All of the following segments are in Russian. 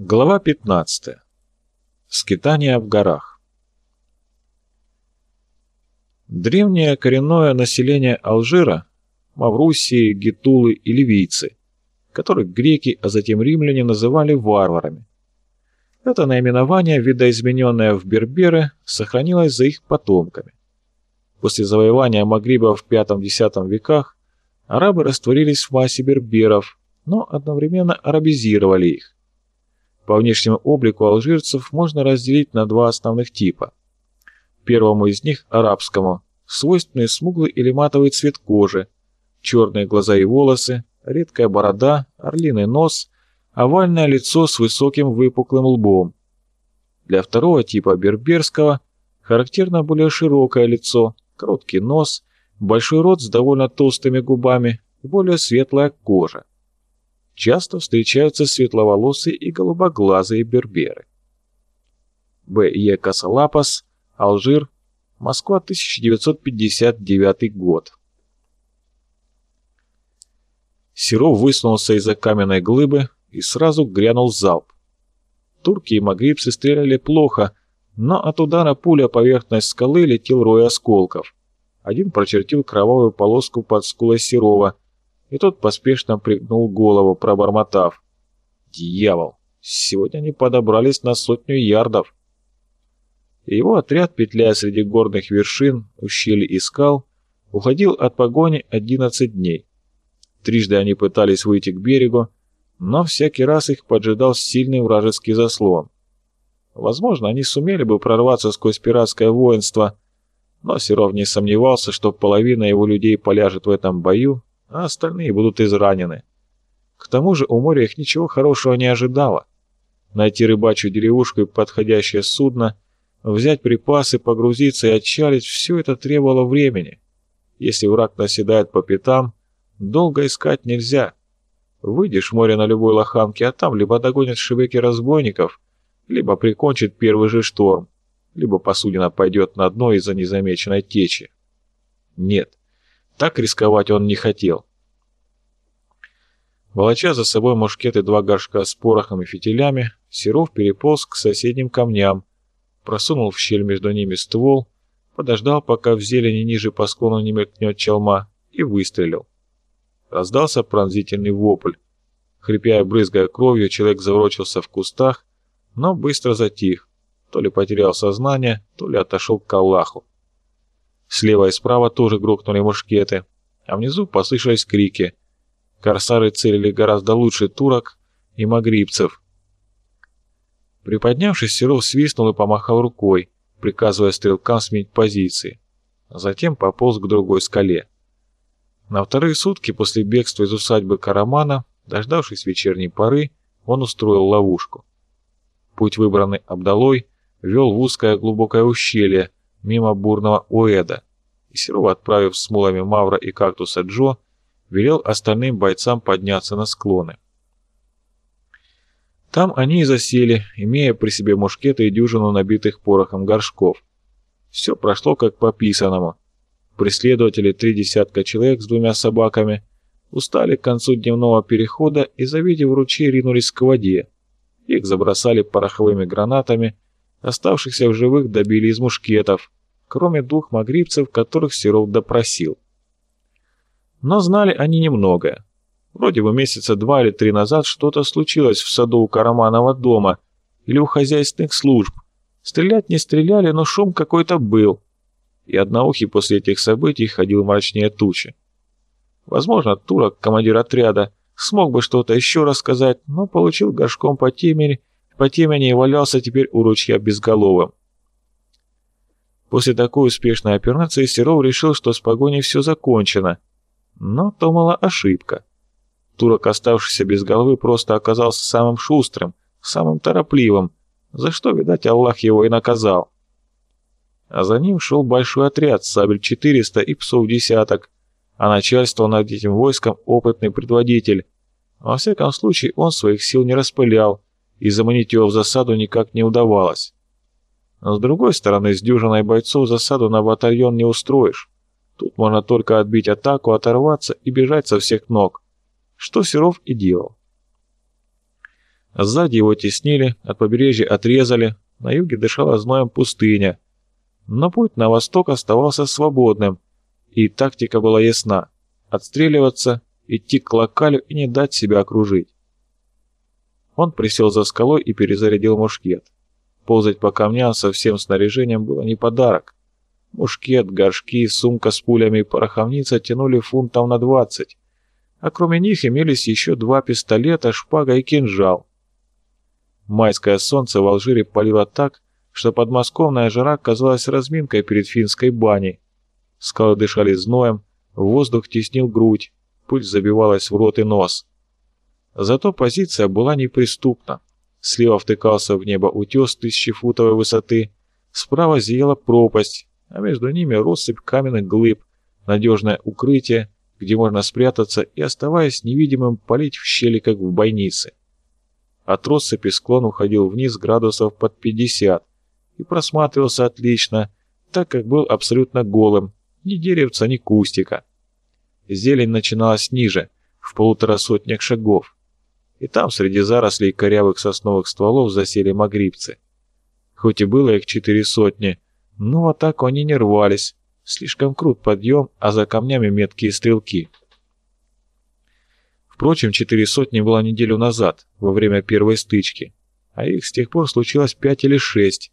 Глава 15. Скитания в горах. Древнее коренное население Алжира – Маврусии, Гетулы и Ливийцы, которых греки, а затем римляне называли варварами. Это наименование, видоизмененное в берберы, сохранилось за их потомками. После завоевания Магриба в V-X веках арабы растворились в массе берберов, но одновременно арабизировали их. По внешнему облику алжирцев можно разделить на два основных типа. Первому из них, арабскому, свойственный смуглый или матовый цвет кожи, черные глаза и волосы, редкая борода, орлиный нос, овальное лицо с высоким выпуклым лбом. Для второго типа берберского характерно более широкое лицо, короткий нос, большой рот с довольно толстыми губами более светлая кожа часто встречаются светловолосые и голубоглазые берберы. Б. Е. Касалапас, Алжир, Москва, 1959 год. Серов высунулся из-за каменной глыбы и сразу грянул залп. Турки и магрибцы стреляли плохо, но от удара пуля поверхность скалы летел рой осколков. Один прочертил кровавую полоску под скулой Серова – и тот поспешно пригнул голову, пробормотав. «Дьявол! Сегодня они подобрались на сотню ярдов!» Его отряд, петляя среди горных вершин, ущелий и скал, уходил от погони 11 дней. Трижды они пытались выйти к берегу, но всякий раз их поджидал сильный вражеский заслон. Возможно, они сумели бы прорваться сквозь пиратское воинство, но Серов не сомневался, что половина его людей поляжет в этом бою, а остальные будут изранены. К тому же у моря их ничего хорошего не ожидало. Найти рыбачью деревушку и подходящее судно, взять припасы, погрузиться и отчалить – все это требовало времени. Если враг наседает по пятам, долго искать нельзя. Выйдешь в море на любой лоханке, а там либо догонят шибеки разбойников, либо прикончит первый же шторм, либо посудина пойдет на дно из-за незамеченной течи. Нет, так рисковать он не хотел. Волоча за собой мушкеты два горшка с порохом и фитилями, Серов переполз к соседним камням, просунул в щель между ними ствол, подождал, пока в зелени ниже по склону не мелькнет челма, и выстрелил. Раздался пронзительный вопль. Хрипя и брызгая кровью, человек заворочился в кустах, но быстро затих, то ли потерял сознание, то ли отошел к Аллаху. Слева и справа тоже грохнули мушкеты, а внизу послышались крики. Корсары целили гораздо лучше турок и магрибцев. Приподнявшись, Серов свистнул и помахал рукой, приказывая стрелкам сменить позиции. Затем пополз к другой скале. На вторые сутки после бегства из усадьбы Карамана, дождавшись вечерней поры, он устроил ловушку. Путь, выбранный Абдалой, вел в узкое глубокое ущелье, мимо бурного Уэда, и Серов, отправив с мулами Мавра и кактуса Джо, велел остальным бойцам подняться на склоны. Там они и засели, имея при себе мушкеты и дюжину набитых порохом горшков. Все прошло как по писанному. Преследователи, три десятка человек с двумя собаками, устали к концу дневного перехода и, завидев ручей, ринулись к воде. Их забросали пороховыми гранатами, оставшихся в живых добили из мушкетов, кроме двух магрибцев, которых Серов допросил. Но знали они немного. Вроде бы месяца два или три назад что-то случилось в саду у Караманова дома или у хозяйственных служб. Стрелять не стреляли, но шум какой-то был. И одноухий после этих событий ходил мрачнее тучи. Возможно, Турок, командир отряда, смог бы что-то еще рассказать, но получил горшком по темени, по темени и валялся теперь у ручья безголовым. После такой успешной операции Серов решил, что с погоней все закончено. Но то мала ошибка. Турок, оставшийся без головы, просто оказался самым шустрым, самым торопливым, за что, видать, Аллах его и наказал. А за ним шел большой отряд, сабель 400 и псов десяток, а начальство над этим войском опытный предводитель. Во всяком случае, он своих сил не распылял, и заманить его в засаду никак не удавалось. Но с другой стороны, с дюжиной бойцов засаду на батальон не устроишь. Тут можно только отбить атаку, оторваться и бежать со всех ног. Что Серов и делал. Сзади его теснили, от побережья отрезали, на юге дышала зноем пустыня. Но путь на восток оставался свободным, и тактика была ясна – отстреливаться, идти к локалю и не дать себя окружить. Он присел за скалой и перезарядил мушкет. Ползать по камням со всем снаряжением было не подарок. Мушкет, горшки, сумка с пулями и пороховница тянули фунтов на двадцать, а кроме них имелись еще два пистолета, шпага и кинжал. Майское солнце в Алжире палило так, что подмосковная жара казалась разминкой перед финской баней. Скалы дышали зноем, воздух теснил грудь, пыль забивалась в рот и нос. Зато позиция была неприступна. Слева втыкался в небо утес тысячефутовой высоты, справа зияла пропасть, а между ними россыпь каменных глыб, надежное укрытие, где можно спрятаться и, оставаясь невидимым, палить в щели, как в бойнице. От россыпи склон уходил вниз градусов под 50 и просматривался отлично, так как был абсолютно голым, ни деревца, ни кустика. Зелень начиналась ниже, в полутора сотнях шагов, и там среди зарослей корявых сосновых стволов засели магрибцы. Хоть и было их четыре сотни, но в атаку они не рвались. Слишком крут подъем, а за камнями меткие стрелки. Впрочем, четыре сотни было неделю назад, во время первой стычки, а их с тех пор случилось пять или шесть.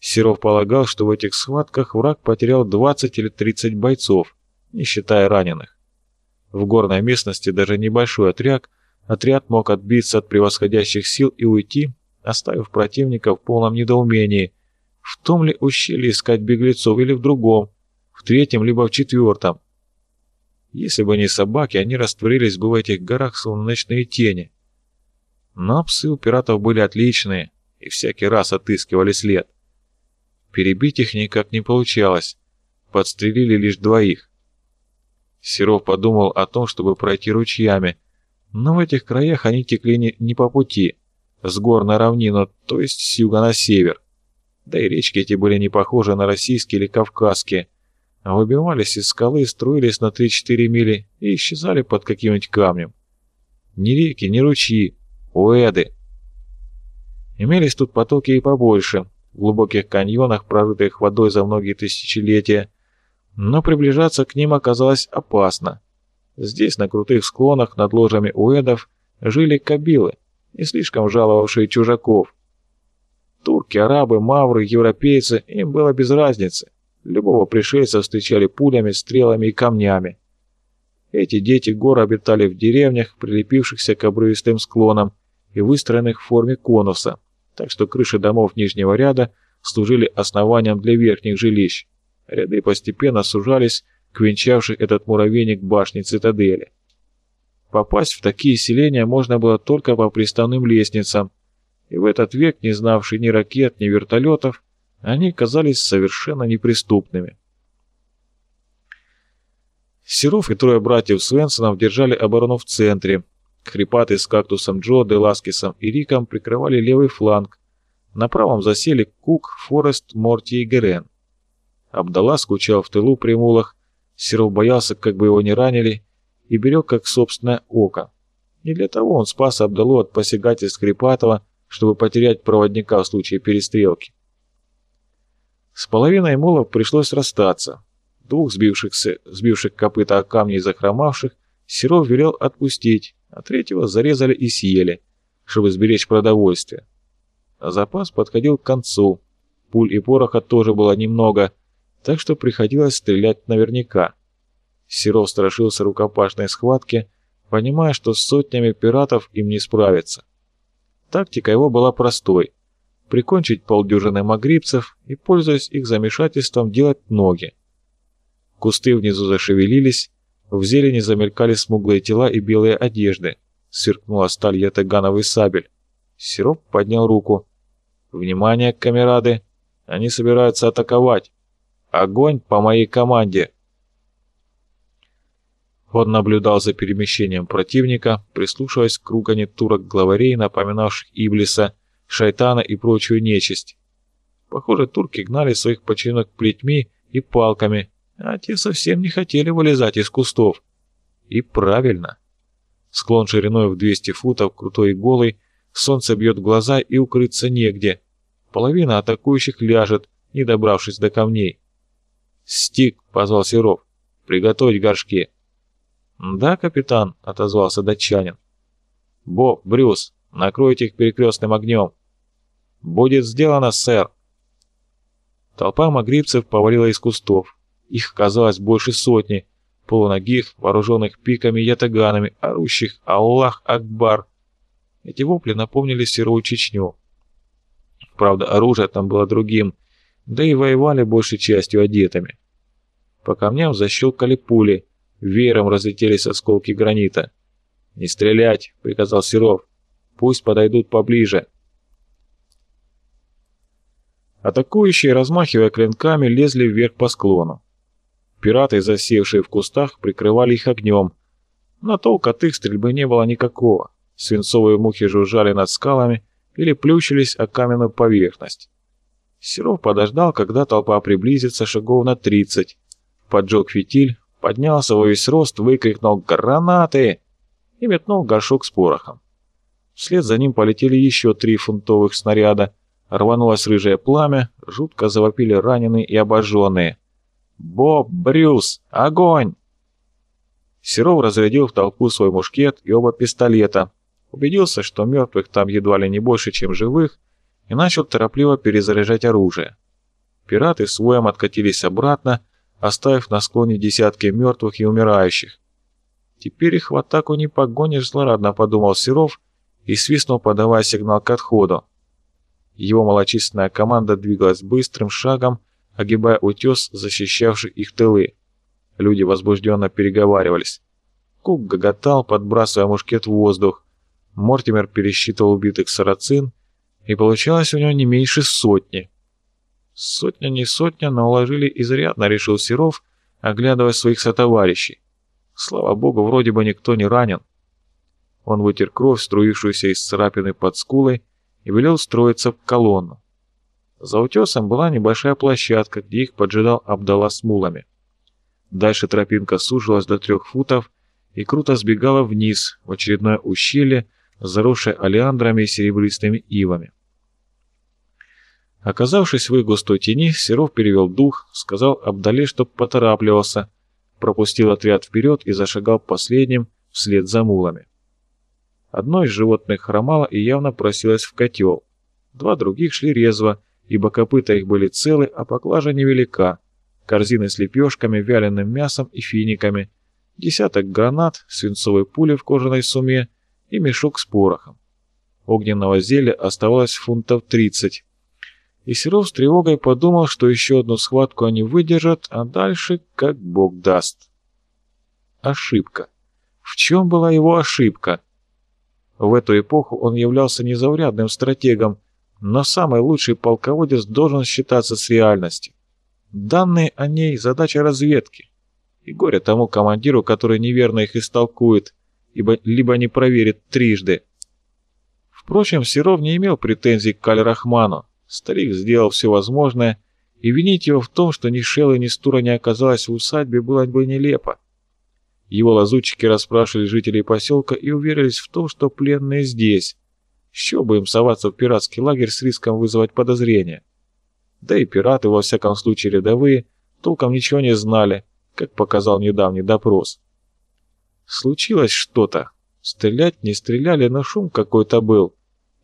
Серов полагал, что в этих схватках враг потерял 20 или 30 бойцов, не считая раненых. В горной местности даже небольшой отряд, отряд мог отбиться от превосходящих сил и уйти, оставив противника в полном недоумении – в том ли ущелье искать беглецов или в другом, в третьем либо в четвертом. Если бы не собаки, они растворились бы в этих горах, словно ночные тени. Но псы у пиратов были отличные и всякий раз отыскивали след. Перебить их никак не получалось, подстрелили лишь двоих. Серов подумал о том, чтобы пройти ручьями, но в этих краях они текли не, не по пути, с гор на равнину, то есть с юга на север. Да и речки эти были не похожи на российские или кавказские, выбивались из скалы, струились на 3-4 мили и исчезали под каким-нибудь камнем. Ни реки, ни ручьи, уэды. Имелись тут потоки и побольше, в глубоких каньонах, прорытых водой за многие тысячелетия, но приближаться к ним оказалось опасно. Здесь, на крутых склонах над ложами уэдов, жили кабилы, не слишком жаловавшие чужаков, Турки, арабы, мавры, европейцы, им было без разницы. Любого пришельца встречали пулями, стрелами и камнями. Эти дети гор обитали в деревнях, прилепившихся к обрывистым склонам и выстроенных в форме конуса, так что крыши домов нижнего ряда служили основанием для верхних жилищ. Ряды постепенно сужались к венчавшей этот муравейник башни цитадели. Попасть в такие селения можно было только по приставным лестницам, и в этот век, не знавший ни ракет, ни вертолетов, они казались совершенно неприступными. Серов и трое братьев Свенсонов держали оборону в центре. Хрипатый с кактусом Джо, Деласкисом и Риком прикрывали левый фланг. На правом засели Кук, Форест, Морти и Герен. Абдалла скучал в тылу при мулах, Серов боялся, как бы его не ранили, и берег как собственное око. Не для того он спас Абдалу от посягательств Хрипатова, чтобы потерять проводника в случае перестрелки. С половиной молов пришлось расстаться. Двух сбившихся, сбивших копыта о камни и захромавших Серов велел отпустить, а третьего зарезали и съели, чтобы сберечь продовольствие. А запас подходил к концу. Пуль и пороха тоже было немного, так что приходилось стрелять наверняка. Серов страшился рукопашной схватки, понимая, что с сотнями пиратов им не справиться. Тактика его была простой – прикончить полдюжины магрибцев и, пользуясь их замешательством, делать ноги. Кусты внизу зашевелились, в зелени замелькали смуглые тела и белые одежды. Сверкнула сталь ятагановый сабель. Сироп поднял руку. «Внимание, камерады! Они собираются атаковать! Огонь по моей команде!» Он наблюдал за перемещением противника, прислушиваясь к ругани турок-главарей, напоминавших Иблиса, Шайтана и прочую нечисть. Похоже, турки гнали своих подчиненных плетьми и палками, а те совсем не хотели вылезать из кустов. И правильно. Склон шириной в 200 футов, крутой и голый, Солнце бьет глаза и укрыться негде. Половина атакующих ляжет, не добравшись до камней. «Стик!» — позвал Серов. «Приготовить горшки!» «Да, капитан», — отозвался датчанин. «Боб, Брюс, накройте их перекрестным огнем». «Будет сделано, сэр». Толпа магрибцев повалила из кустов. Их оказалось больше сотни, полуногих, вооруженных пиками и ятаганами, орущих «Аллах Акбар!». Эти вопли напомнили серую Чечню. Правда, оружие там было другим, да и воевали большей частью одетыми. По камням защелкали пули, веером разлетелись осколки гранита. «Не стрелять!» — приказал Серов. «Пусть подойдут поближе!» Атакующие, размахивая клинками, лезли вверх по склону. Пираты, засевшие в кустах, прикрывали их огнем. Но толк от их стрельбы не было никакого. Свинцовые мухи жужжали над скалами или плющились о каменную поверхность. Серов подождал, когда толпа приблизится шагов на тридцать. Поджег фитиль, поднялся во весь рост, выкрикнул «Гранаты!» и метнул горшок с порохом. Вслед за ним полетели еще три фунтовых снаряда. Рванулось рыжее пламя, жутко завопили раненые и обожженные. «Боб! Брюс! Огонь!» Серов разрядил в толпу свой мушкет и оба пистолета, убедился, что мертвых там едва ли не больше, чем живых, и начал торопливо перезаряжать оружие. Пираты с воем откатились обратно, оставив на склоне десятки мертвых и умирающих. «Теперь их в атаку не погонишь», — злорадно подумал Серов и свистнул, подавая сигнал к отходу. Его малочисленная команда двигалась быстрым шагом, огибая утес, защищавший их тылы. Люди возбужденно переговаривались. Кук гоготал, подбрасывая мушкет в воздух. Мортимер пересчитывал убитых сарацин, и получалось у него не меньше сотни. Сотня не сотня, но уложили изрядно, решил Серов, оглядывая своих сотоварищей. Слава богу, вроде бы никто не ранен. Он вытер кровь, струившуюся из царапины под скулой, и велел строиться в колонну. За утесом была небольшая площадка, где их поджидал Абдала с мулами. Дальше тропинка сужилась до трех футов и круто сбегала вниз, в очередное ущелье, заросшее олеандрами и серебристыми ивами. Оказавшись в их густой тени, Серов перевел дух, сказал Абдале, чтоб поторапливался, пропустил отряд вперед и зашагал последним вслед за мулами. Одно из животных хромало и явно просилось в котел. Два других шли резво, ибо копыта их были целы, а поклажа невелика. Корзины с лепешками, вяленым мясом и финиками, десяток гранат, свинцовые пули в кожаной суме и мешок с порохом. Огненного зелья оставалось фунтов 30. И Серов с тревогой подумал, что еще одну схватку они выдержат, а дальше как бог даст. Ошибка. В чем была его ошибка? В эту эпоху он являлся незаурядным стратегом, но самый лучший полководец должен считаться с реальностью. Данные о ней – задача разведки. И горе тому командиру, который неверно их истолкует, ибо либо не проверит трижды. Впрочем, Серов не имел претензий к Аль-Рахману. Старик сделал все возможное, и винить его в том, что ни Шелла, ни Стура не оказалась в усадьбе, было бы нелепо. Его лазутчики расспрашивали жителей поселка и уверились в том, что пленные здесь, еще бы им соваться в пиратский лагерь с риском вызвать подозрения. Да и пираты, во всяком случае рядовые, толком ничего не знали, как показал недавний допрос. Случилось что-то. Стрелять не стреляли, но шум какой-то был.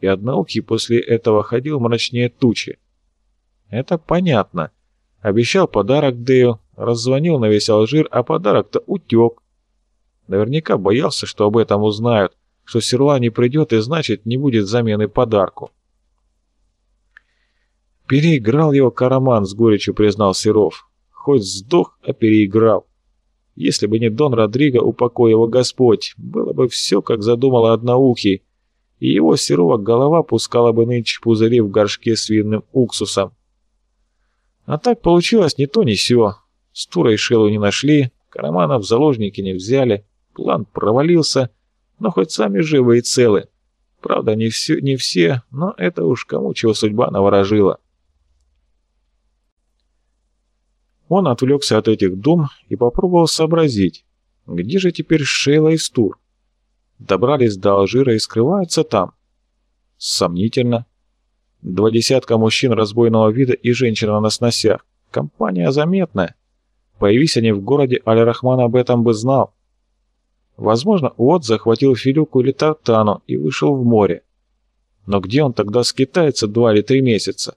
И одноухий после этого ходил мрачнее тучи. Это понятно. Обещал подарок Дэю, раззвонил на весь Алжир, а подарок-то утек. Наверняка боялся, что об этом узнают, что Серла не придет и значит не будет замены подарку. Переиграл его Караман, с горечью признал Серов. Хоть сдох, а переиграл. Если бы не Дон Родриго, упокой его Господь, было бы все, как задумала одноухий, и его Серова голова пускала бы нынче пузыри в горшке с винным уксусом. А так получилось ни то, ни сё. Стура и Шелу не нашли, Карамана в заложники не взяли, план провалился, но хоть сами живы и целы. Правда, не все, не все, но это уж кому чего судьба наворожила. Он отвлекся от этих дум и попробовал сообразить, где же теперь Шейла и Стур. Добрались до Алжира и скрываются там. Сомнительно. Два десятка мужчин разбойного вида и женщина на сносях. Компания заметная. Появись они в городе, Аль-Рахман об этом бы знал. Возможно, Уот захватил Филюку или Тартану и вышел в море. Но где он тогда скитается два или три месяца?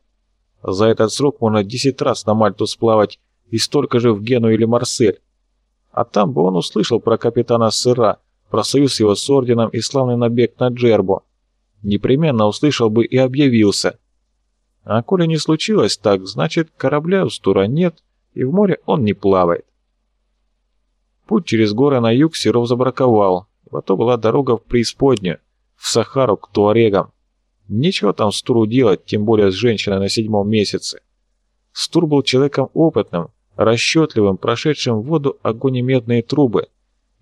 За этот срок можно десять раз на Мальту сплавать и столько же в Гену или Марсель. А там бы он услышал про капитана Сыра, про союз его с орденом и славный набег на Джербо. Непременно услышал бы и объявился. А коли не случилось так, значит корабля у Стура нет, и в море он не плавает. Путь через горы на юг Серов забраковал, а то была дорога в преисподнюю, в Сахару к Туарегам. Нечего там Стуру делать, тем более с женщиной на седьмом месяце. Стур был человеком опытным, расчетливым, прошедшим в воду огонь и медные трубы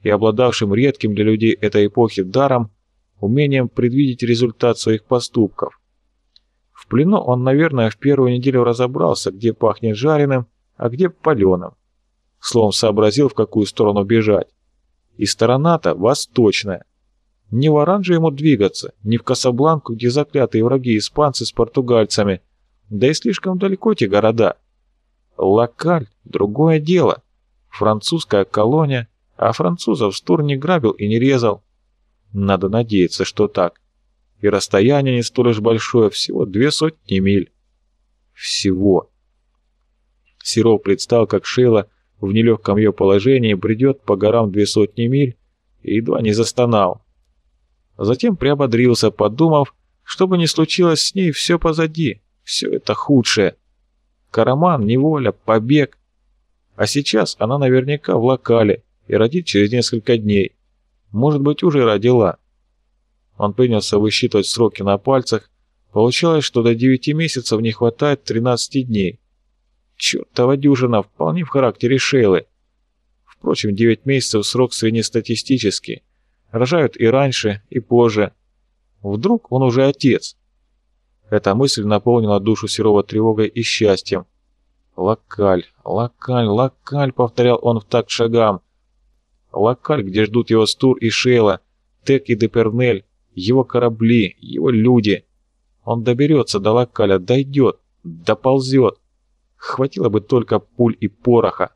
и обладавшим редким для людей этой эпохи даром, умением предвидеть результат своих поступков. В плену он, наверное, в первую неделю разобрался, где пахнет жареным, а где паленым. Словом, сообразил, в какую сторону бежать. И сторона-то восточная. Не в Оранже ему двигаться, не в Касабланку, где заклятые враги испанцы с португальцами, да и слишком далеко те города. Локаль — другое дело. Французская колония, а французов Стур не грабил и не резал. Надо надеяться, что так. И расстояние не столь уж большое, всего две сотни миль. Всего. Серов представил, как Шейла в нелегком ее положении бредет по горам две сотни миль и едва не застонал. Затем приободрился, подумав, что бы ни случилось с ней, все позади, все это худшее. Караман, неволя, побег. А сейчас она наверняка в локале и родит через несколько дней. Может быть, уже родила. Он принялся высчитывать сроки на пальцах. Получалось, что до 9 месяцев не хватает 13 дней. Чертова дюжина, вполне в характере Шейлы. Впрочем, 9 месяцев срок среднестатистический. Рожают и раньше, и позже. Вдруг он уже отец. Эта мысль наполнила душу Серова тревогой и счастьем. «Локаль, локаль, локаль», — повторял он в такт шагам. «Локаль, где ждут его Стур и Шейла, Тек и Депернель, его корабли, его люди. Он доберется до локаля, дойдет, доползет. Хватило бы только пуль и пороха.